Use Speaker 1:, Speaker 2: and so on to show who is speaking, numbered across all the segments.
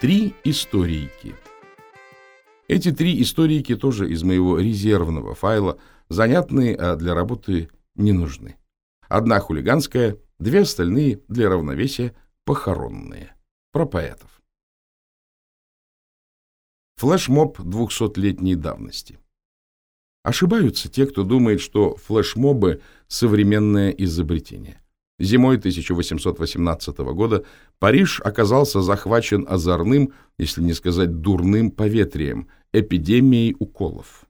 Speaker 1: Три историйки. Эти три историйки тоже из моего резервного файла, занятные, а для работы не нужны. Одна хулиганская, две остальные для равновесия похоронные. Про поэтов. Флешмоб двухсотлетней давности. Ошибаются те, кто думает, что флешмобы — современное изобретение. Зимой 1818 года Париж оказался захвачен озорным, если не сказать дурным поветрием, эпидемией уколов.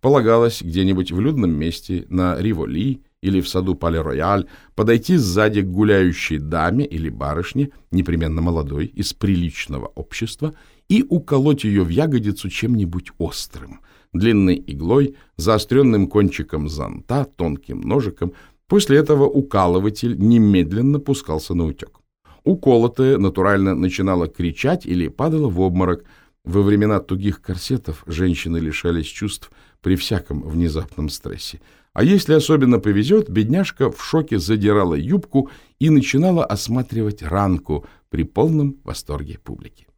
Speaker 1: Полагалось где-нибудь в людном месте, на Риволи или в саду Пале-Рояль, подойти сзади к гуляющей даме или барышне, непременно молодой, из приличного общества, и уколоть ее в ягодицу чем-нибудь острым, длинной иглой, заостренным кончиком зонта, тонким ножиком, После этого укалыватель немедленно пускался на утек. Уколотая натурально начинала кричать или падала в обморок. Во времена тугих корсетов женщины лишались чувств при всяком внезапном стрессе. А если особенно повезет, бедняжка в шоке задирала юбку и начинала осматривать ранку при полном восторге публики.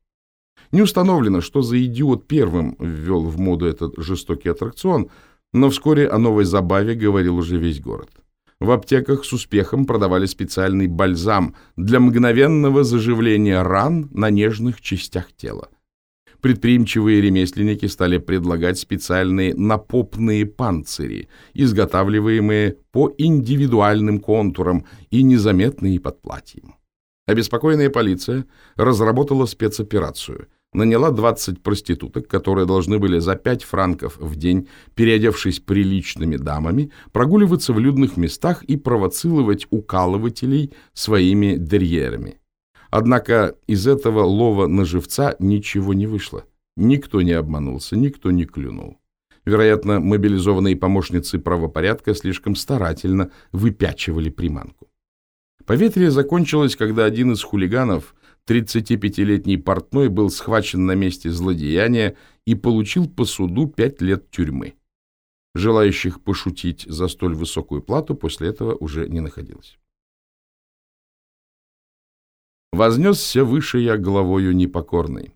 Speaker 1: Не установлено, что за идиот первым ввел в моду этот жестокий аттракцион, но вскоре о новой забаве говорил уже весь город. В аптеках с успехом продавали специальный бальзам для мгновенного заживления ран на нежных частях тела. Предприимчивые ремесленники стали предлагать специальные напопные панцири, изготавливаемые по индивидуальным контурам и незаметные под платьем. Обеспокоенная полиция разработала спецоперацию – наняла 20 проституток, которые должны были за 5 франков в день, переодевшись приличными дамами, прогуливаться в людных местах и провоцировать укалывателей своими дерьерами. Однако из этого лова на живца ничего не вышло. Никто не обманулся, никто не клюнул. Вероятно, мобилизованные помощницы правопорядка слишком старательно выпячивали приманку. Поветрие закончилось, когда один из хулиганов – 35-летний портной был схвачен на месте злодеяния и получил по суду пять лет тюрьмы. Желающих пошутить за столь высокую плату после этого уже не находилось. Вознесся выше я головою непокорной.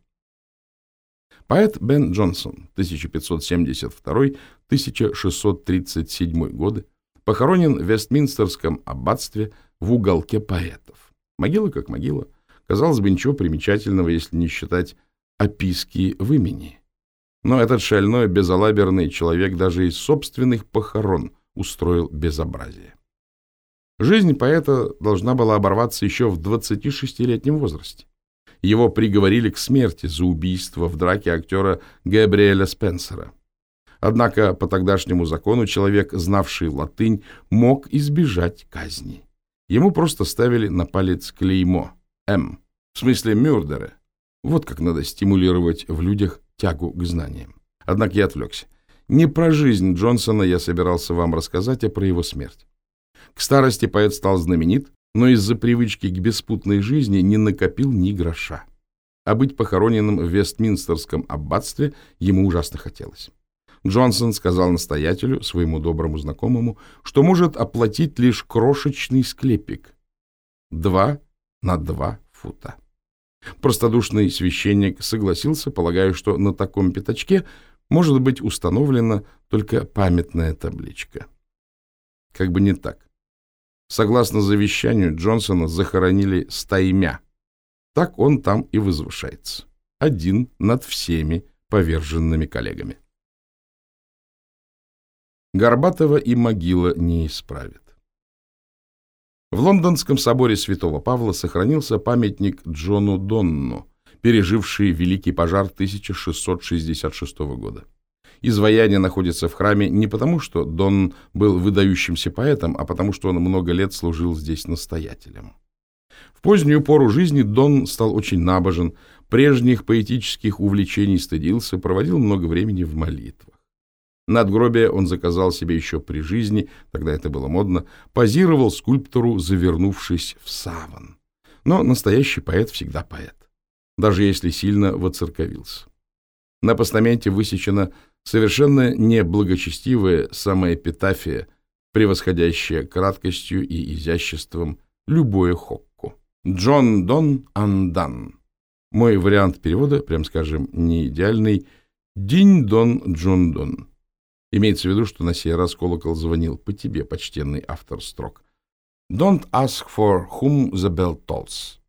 Speaker 1: Поэт Бен Джонсон, 1572-1637 годы, похоронен в Вестминстерском аббатстве в уголке поэтов. Могила как могила, Казалось бы, ничего примечательного, если не считать описки в имени. Но этот шальной, безалаберный человек даже из собственных похорон устроил безобразие. Жизнь поэта должна была оборваться еще в 26-летнем возрасте. Его приговорили к смерти за убийство в драке актера Габриэля Спенсера. Однако по тогдашнему закону человек, знавший латынь, мог избежать казни. Ему просто ставили на палец клеймо М. В смысле мюрдера. Вот как надо стимулировать в людях тягу к знаниям. Однако я отвлекся. Не про жизнь Джонсона я собирался вам рассказать, а про его смерть. К старости поэт стал знаменит, но из-за привычки к беспутной жизни не накопил ни гроша. А быть похороненным в Вестминстерском аббатстве ему ужасно хотелось. Джонсон сказал настоятелю, своему доброму знакомому, что может оплатить лишь крошечный склепик. Два на два фута. Простодушный священник согласился, полагая, что на таком пятачке может быть установлена только памятная табличка. Как бы не так. Согласно завещанию, Джонсона захоронили стаймя. Так он там и возвышается. Один над всеми поверженными коллегами. Горбатова и могила не исправит. В лондонском соборе святого Павла сохранился памятник Джону Донну, переживший Великий пожар 1666 года. Изваяние находится в храме не потому, что Дон был выдающимся поэтом, а потому, что он много лет служил здесь настоятелем. В позднюю пору жизни Дон стал очень набожен, прежних поэтических увлечений стыдился, проводил много времени в молитвах. Надгробие он заказал себе еще при жизни, тогда это было модно, позировал скульптору, завернувшись в саван. Но настоящий поэт всегда поэт, даже если сильно воцерковился. На постаменте высечена совершенно неблагочестивая самоэпитафия, превосходящая краткостью и изяществом любое хокку. Джон Дон Андан. Мой вариант перевода, прям скажем, не идеальный. Динь-дон-джун-дон. Имеется в виду, что на сей раз колокол звонил по тебе, почтенный автор строк. Don't ask for whom the bell tolls.